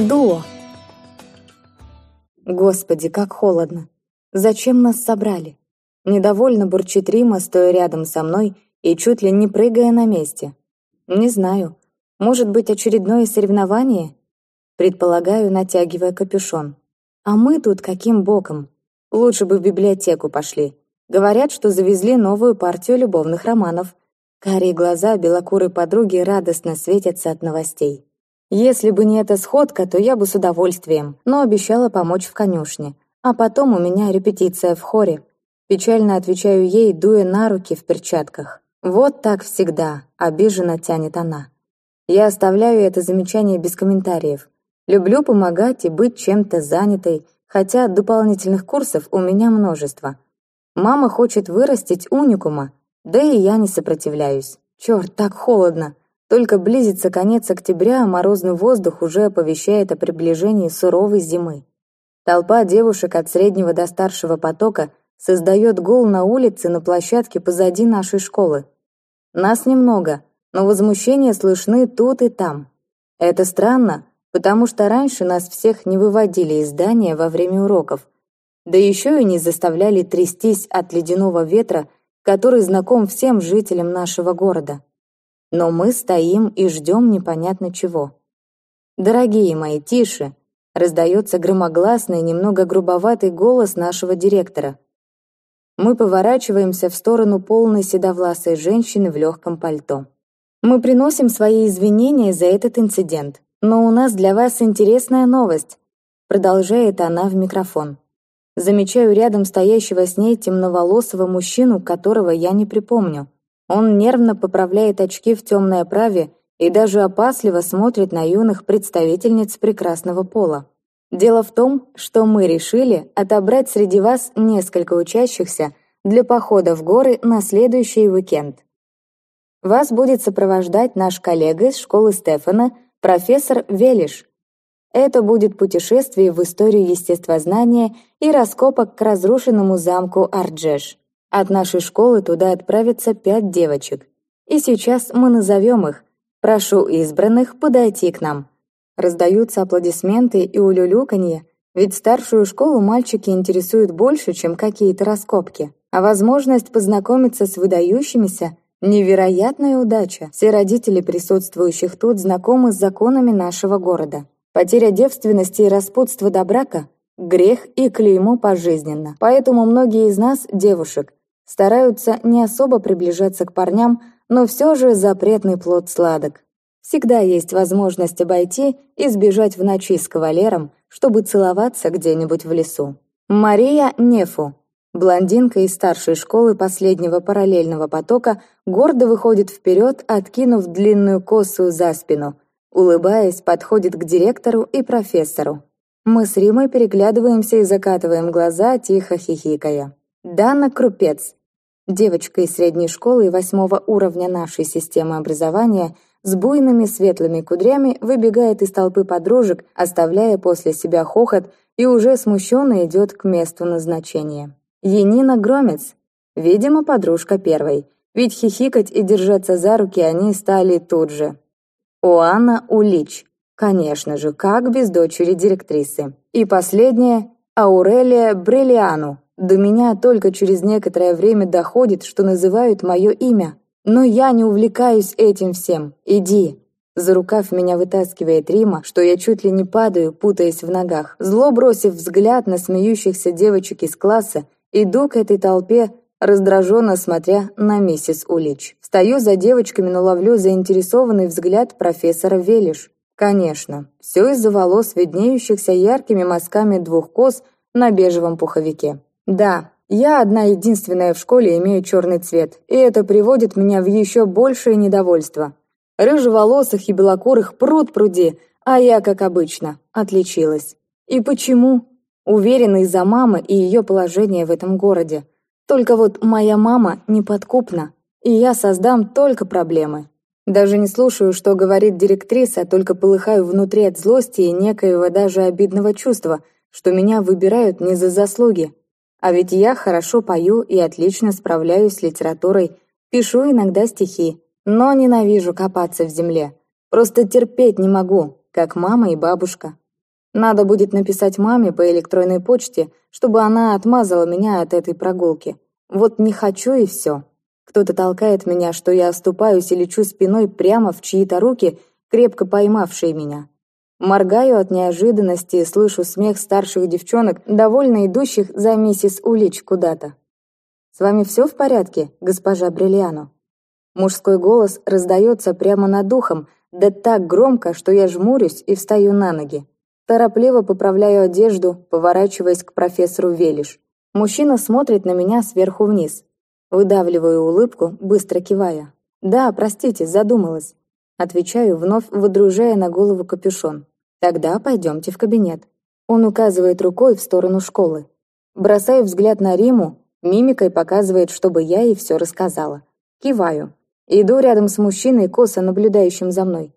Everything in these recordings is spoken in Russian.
Дуо. Господи, как холодно. Зачем нас собрали? Недовольно бурчит Рима, стоя рядом со мной и чуть ли не прыгая на месте. Не знаю. Может быть, очередное соревнование? Предполагаю, натягивая капюшон. А мы тут каким боком? Лучше бы в библиотеку пошли. Говорят, что завезли новую партию любовных романов. Карие глаза белокурой подруги радостно светятся от новостей. Если бы не эта сходка, то я бы с удовольствием, но обещала помочь в конюшне. А потом у меня репетиция в хоре. Печально отвечаю ей, дуя на руки в перчатках. Вот так всегда, обиженно тянет она. Я оставляю это замечание без комментариев. Люблю помогать и быть чем-то занятой, хотя дополнительных курсов у меня множество. Мама хочет вырастить уникума, да и я не сопротивляюсь. Черт, так холодно. Только близится конец октября, а морозный воздух уже оповещает о приближении суровой зимы. Толпа девушек от среднего до старшего потока создает гол на улице на площадке позади нашей школы. Нас немного, но возмущения слышны тут и там. Это странно, потому что раньше нас всех не выводили из здания во время уроков, да еще и не заставляли трястись от ледяного ветра, который знаком всем жителям нашего города. Но мы стоим и ждем непонятно чего. «Дорогие мои, тише!» — раздается громогласный, немного грубоватый голос нашего директора. Мы поворачиваемся в сторону полной седовласой женщины в легком пальто. Мы приносим свои извинения за этот инцидент, но у нас для вас интересная новость, продолжает она в микрофон. Замечаю рядом стоящего с ней темноволосого мужчину, которого я не припомню. Он нервно поправляет очки в темной оправе и даже опасливо смотрит на юных представительниц прекрасного пола. Дело в том, что мы решили отобрать среди вас несколько учащихся для похода в горы на следующий уикенд. Вас будет сопровождать наш коллега из школы Стефана, профессор Велиш, это будет путешествие в историю естествознания и раскопок к разрушенному замку Арджеш. От нашей школы туда отправятся пять девочек. И сейчас мы назовем их. Прошу избранных подойти к нам. Раздаются аплодисменты и улюлюканье, ведь старшую школу мальчики интересуют больше, чем какие-то раскопки. А возможность познакомиться с выдающимися – невероятная удача. Все родители присутствующих тут знакомы с законами нашего города. Потеря девственности и распутство до брака – грех и клеймо пожизненно. Поэтому многие из нас, девушек, стараются не особо приближаться к парням, но все же запретный плод сладок. Всегда есть возможность обойти и сбежать в ночи с кавалером, чтобы целоваться где-нибудь в лесу. Мария Нефу, блондинка из старшей школы последнего параллельного потока, гордо выходит вперед, откинув длинную косу за спину – Улыбаясь, подходит к директору и профессору. Мы с Римой переглядываемся и закатываем глаза, тихо хихикая. Дана Крупец, девочка из средней школы восьмого уровня нашей системы образования, с буйными светлыми кудрями выбегает из толпы подружек, оставляя после себя хохот и уже смущенно идет к месту назначения. Енина Громец, видимо, подружка первой, ведь хихикать и держаться за руки они стали тут же. Оанна Улич. Конечно же, как без дочери директрисы. И последнее – Аурелия Брелиану. До меня только через некоторое время доходит, что называют мое имя. Но я не увлекаюсь этим всем. Иди. За рукав меня вытаскивает Рима, что я чуть ли не падаю, путаясь в ногах. Зло бросив взгляд на смеющихся девочек из класса, иду к этой толпе, раздраженно смотря на миссис Улич. Стою за девочками, но ловлю заинтересованный взгляд профессора Велиш. Конечно, все из-за волос, виднеющихся яркими мазками двух кос на бежевом пуховике. Да, я одна единственная в школе имею черный цвет, и это приводит меня в еще большее недовольство. Рыжеволосых и белокурых пруд пруди, а я, как обычно, отличилась. И почему? Уверена из-за мамы и ее положения в этом городе. Только вот моя мама неподкупна, и я создам только проблемы. Даже не слушаю, что говорит директриса, только полыхаю внутри от злости и некоего даже обидного чувства, что меня выбирают не за заслуги. А ведь я хорошо пою и отлично справляюсь с литературой, пишу иногда стихи, но ненавижу копаться в земле. Просто терпеть не могу, как мама и бабушка. Надо будет написать маме по электронной почте, чтобы она отмазала меня от этой прогулки. Вот не хочу и все. Кто-то толкает меня, что я оступаюсь и лечу спиной прямо в чьи-то руки, крепко поймавшие меня. Моргаю от неожиданности и слышу смех старших девчонок, довольно идущих за миссис Улич куда-то. «С вами все в порядке, госпожа Бриллиано?» Мужской голос раздается прямо над духом, да так громко, что я жмурюсь и встаю на ноги. Торопливо поправляю одежду, поворачиваясь к профессору Велиш. Мужчина смотрит на меня сверху вниз. Выдавливаю улыбку, быстро кивая. «Да, простите, задумалась». Отвечаю, вновь выдружая на голову капюшон. «Тогда пойдемте в кабинет». Он указывает рукой в сторону школы. Бросаю взгляд на Риму, мимикой показывает, чтобы я ей все рассказала. Киваю. Иду рядом с мужчиной, косо наблюдающим за мной.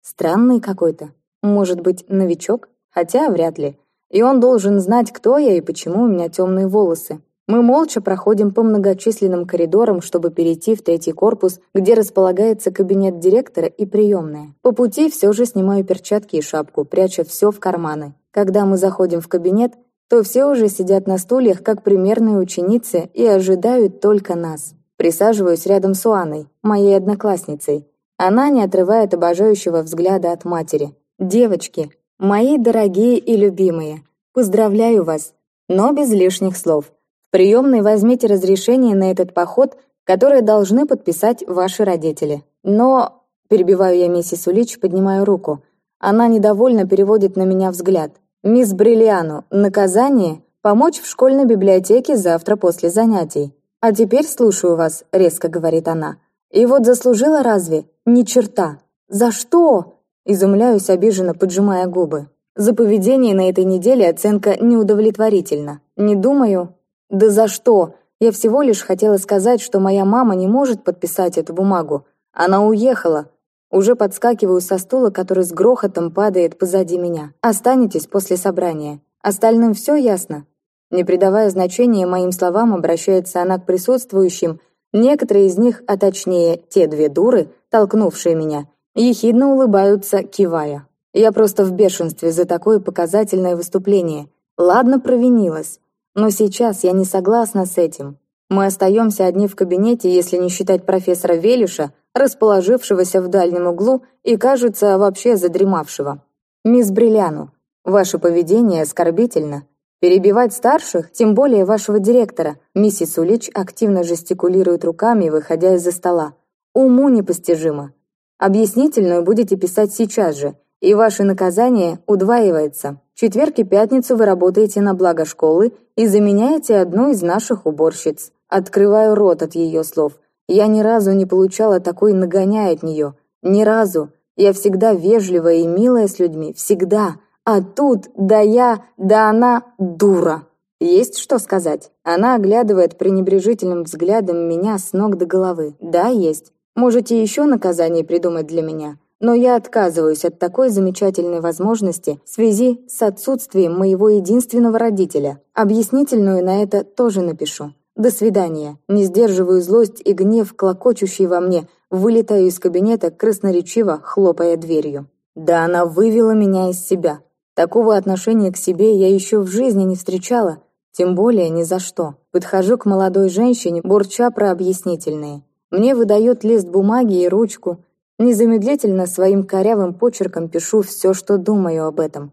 Странный какой-то. Может быть, новичок? Хотя вряд ли. И он должен знать, кто я и почему у меня темные волосы. Мы молча проходим по многочисленным коридорам, чтобы перейти в третий корпус, где располагается кабинет директора и приемная. По пути все же снимаю перчатки и шапку, пряча все в карманы. Когда мы заходим в кабинет, то все уже сидят на стульях, как примерные ученицы, и ожидают только нас. Присаживаюсь рядом с Уаной, моей одноклассницей. Она не отрывает обожающего взгляда от матери. «Девочки, мои дорогие и любимые, поздравляю вас, но без лишних слов. Приемной возьмите разрешение на этот поход, которое должны подписать ваши родители. Но...» Перебиваю я миссис Улич, поднимаю руку. Она недовольно переводит на меня взгляд. «Мисс Бриллиану, наказание — помочь в школьной библиотеке завтра после занятий. «А теперь слушаю вас», — резко говорит она. «И вот заслужила разве? Ни черта. За что?» Изумляюсь обиженно, поджимая губы. За поведение на этой неделе оценка неудовлетворительна. Не думаю. Да за что? Я всего лишь хотела сказать, что моя мама не может подписать эту бумагу. Она уехала. Уже подскакиваю со стула, который с грохотом падает позади меня. Останетесь после собрания. Остальным все ясно? Не придавая значения моим словам, обращается она к присутствующим. Некоторые из них, а точнее те две дуры, толкнувшие меня, ехидно улыбаются, кивая. Я просто в бешенстве за такое показательное выступление. Ладно, провинилась. Но сейчас я не согласна с этим. Мы остаемся одни в кабинете, если не считать профессора Велиша, расположившегося в дальнем углу и, кажется, вообще задремавшего. «Мисс Брилляну, ваше поведение оскорбительно. Перебивать старших, тем более вашего директора, миссис Улич активно жестикулирует руками, выходя из-за стола. Уму непостижимо. Объяснительную будете писать сейчас же, и ваше наказание удваивается. Четверг и пятницу вы работаете на благо школы и заменяете одну из наших уборщиц. Открываю рот от ее слов. Я ни разу не получала такой нагоняй от нее. Ни разу. Я всегда вежливая и милая с людьми. Всегда. А тут, да я, да она дура. Есть что сказать? Она оглядывает пренебрежительным взглядом меня с ног до головы. Да, есть. Можете еще наказание придумать для меня. Но я отказываюсь от такой замечательной возможности в связи с отсутствием моего единственного родителя. Объяснительную на это тоже напишу. До свидания. Не сдерживаю злость и гнев, клокочущий во мне, вылетаю из кабинета, красноречиво хлопая дверью. Да она вывела меня из себя. Такого отношения к себе я еще в жизни не встречала, тем более ни за что. Подхожу к молодой женщине, бурча про объяснительные. Мне выдает лист бумаги и ручку. Незамедлительно своим корявым почерком пишу все, что думаю об этом.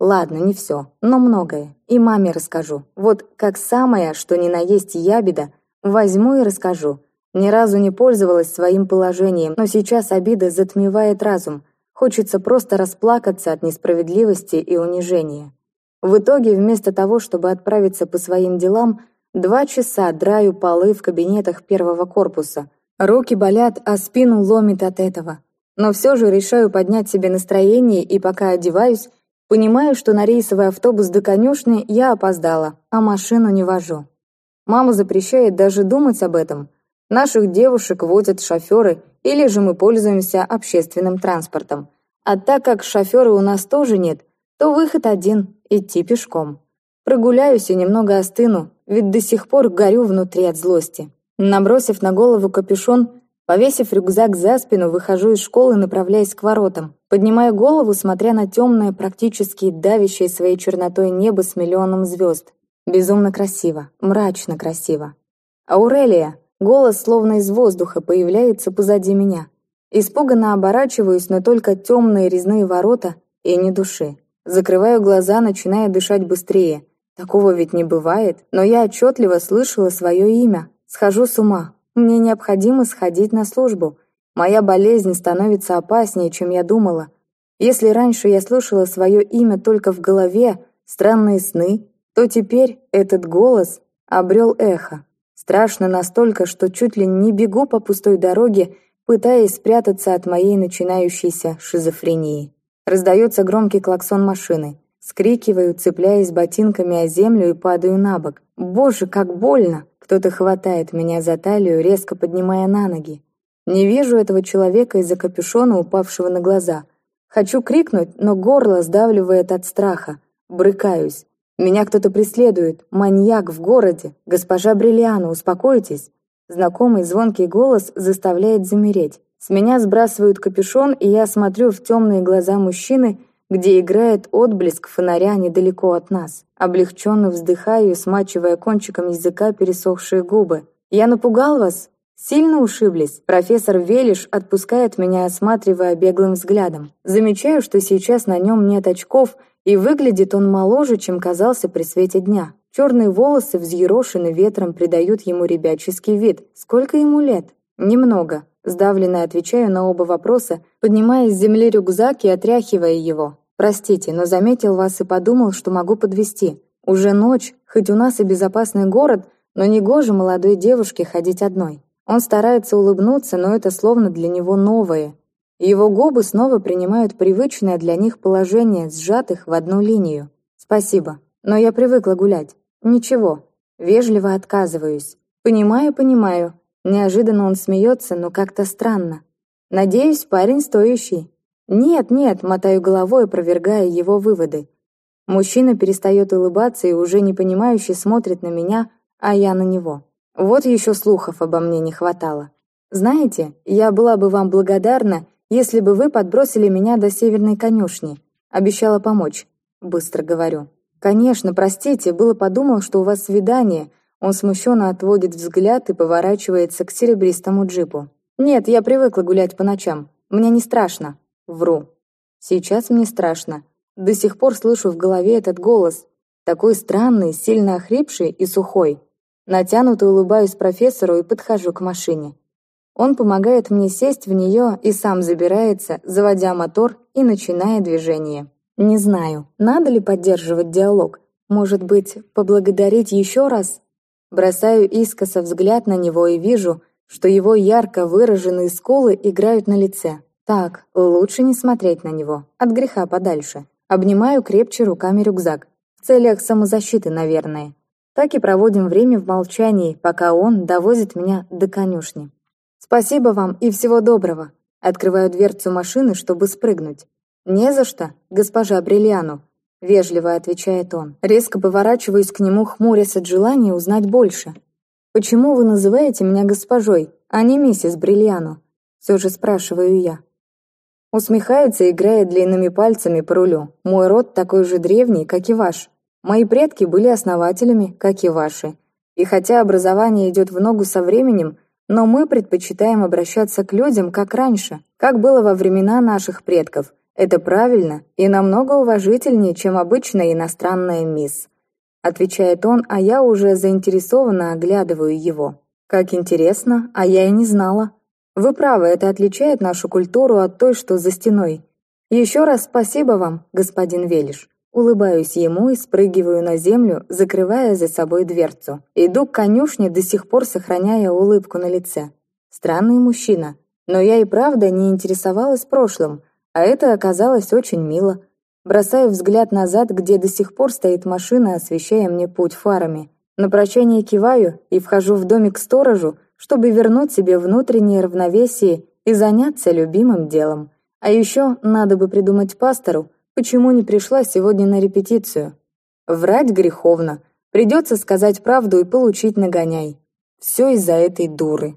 Ладно, не все, но многое. И маме расскажу. Вот как самое, что ни на есть ябеда, возьму и расскажу. Ни разу не пользовалась своим положением, но сейчас обида затмевает разум – Хочется просто расплакаться от несправедливости и унижения. В итоге, вместо того, чтобы отправиться по своим делам, два часа драю полы в кабинетах первого корпуса. Руки болят, а спину ломит от этого. Но все же решаю поднять себе настроение и пока одеваюсь, понимаю, что на рейсовый автобус до конюшни я опоздала, а машину не вожу. Мама запрещает даже думать об этом. Наших девушек возят шоферы, или же мы пользуемся общественным транспортом. А так как шофера у нас тоже нет, то выход один – идти пешком. Прогуляюсь и немного остыну, ведь до сих пор горю внутри от злости. Набросив на голову капюшон, Повесив рюкзак за спину, выхожу из школы, направляясь к воротам. Поднимаю голову, смотря на темное, практически давящее своей чернотой небо с миллионом звезд. Безумно красиво, мрачно красиво. «Аурелия!» Голос, словно из воздуха, появляется позади меня. Испуганно оборачиваюсь, но только темные резные ворота и ни души. Закрываю глаза, начиная дышать быстрее. Такого ведь не бывает, но я отчетливо слышала свое имя. Схожу с ума, мне необходимо сходить на службу. Моя болезнь становится опаснее, чем я думала. Если раньше я слышала свое имя только в голове, странные сны, то теперь этот голос обрел эхо. Страшно настолько, что чуть ли не бегу по пустой дороге, пытаясь спрятаться от моей начинающейся шизофрении. Раздается громкий клаксон машины. Скрикиваю, цепляясь ботинками о землю и падаю на бок. Боже, как больно! Кто-то хватает меня за талию, резко поднимая на ноги. Не вижу этого человека из-за капюшона, упавшего на глаза. Хочу крикнуть, но горло сдавливает от страха. Брыкаюсь. Меня кто-то преследует. Маньяк в городе. Госпожа Бриллиана, успокойтесь. Знакомый звонкий голос заставляет замереть. С меня сбрасывают капюшон, и я смотрю в темные глаза мужчины, где играет отблеск фонаря недалеко от нас. Облегченно вздыхаю, смачивая кончиком языка пересохшие губы. «Я напугал вас?» Сильно ушиблись. Профессор Велиш отпускает меня, осматривая беглым взглядом. Замечаю, что сейчас на нем нет очков, и выглядит он моложе, чем казался при свете дня. Черные волосы, взъерошены ветром, придают ему ребяческий вид. Сколько ему лет? Немного. Сдавленно отвечаю на оба вопроса, поднимая с земли рюкзак и отряхивая его. «Простите, но заметил вас и подумал, что могу подвести. Уже ночь, хоть у нас и безопасный город, но не гоже молодой девушке ходить одной». Он старается улыбнуться, но это словно для него новое. Его губы снова принимают привычное для них положение, сжатых в одну линию. «Спасибо, но я привыкла гулять». «Ничего». Вежливо отказываюсь. «Понимаю, понимаю. Неожиданно он смеется, но как-то странно. Надеюсь, парень стоящий. Нет, нет, мотаю головой, опровергая его выводы. Мужчина перестает улыбаться и уже непонимающе смотрит на меня, а я на него. Вот еще слухов обо мне не хватало. Знаете, я была бы вам благодарна, если бы вы подбросили меня до северной конюшни. Обещала помочь. Быстро говорю. Конечно, простите, было подумал, что у вас свидание, он смущенно отводит взгляд и поворачивается к серебристому джипу. «Нет, я привыкла гулять по ночам. Мне не страшно». Вру. Сейчас мне страшно. До сих пор слышу в голове этот голос. Такой странный, сильно охрипший и сухой. Натянуто улыбаюсь профессору и подхожу к машине. Он помогает мне сесть в нее и сам забирается, заводя мотор и начиная движение. Не знаю, надо ли поддерживать диалог. Может быть, поблагодарить еще раз? Бросаю искоса взгляд на него и вижу, что его ярко выраженные скулы играют на лице. Так, лучше не смотреть на него, от греха подальше. Обнимаю крепче руками рюкзак. В целях самозащиты, наверное. Так и проводим время в молчании, пока он довозит меня до конюшни. «Спасибо вам и всего доброго!» Открываю дверцу машины, чтобы спрыгнуть. «Не за что, госпожа Бриллиану!» Вежливо отвечает он. Резко поворачиваюсь к нему, хмурясь от желания узнать больше. «Почему вы называете меня госпожой, а не миссис Бриллиану?» Все же спрашиваю я. Усмехается, играя длинными пальцами по рулю. Мой род такой же древний, как и ваш. Мои предки были основателями, как и ваши. И хотя образование идет в ногу со временем, но мы предпочитаем обращаться к людям, как раньше, как было во времена наших предков – это правильно и намного уважительнее, чем обычная иностранная мисс. Отвечает он, а я уже заинтересованно оглядываю его. Как интересно, а я и не знала. Вы правы, это отличает нашу культуру от той, что за стеной. Еще раз спасибо вам, господин Велиш. Улыбаюсь ему и спрыгиваю на землю, закрывая за собой дверцу. Иду к конюшне, до сих пор сохраняя улыбку на лице. Странный мужчина. Но я и правда не интересовалась прошлым, а это оказалось очень мило. Бросаю взгляд назад, где до сих пор стоит машина, освещая мне путь фарами. На прощание киваю и вхожу в домик сторожу, чтобы вернуть себе внутреннее равновесие и заняться любимым делом. А еще надо бы придумать пастору, почему не пришла сегодня на репетицию. Врать греховно. Придется сказать правду и получить нагоняй. Все из-за этой дуры.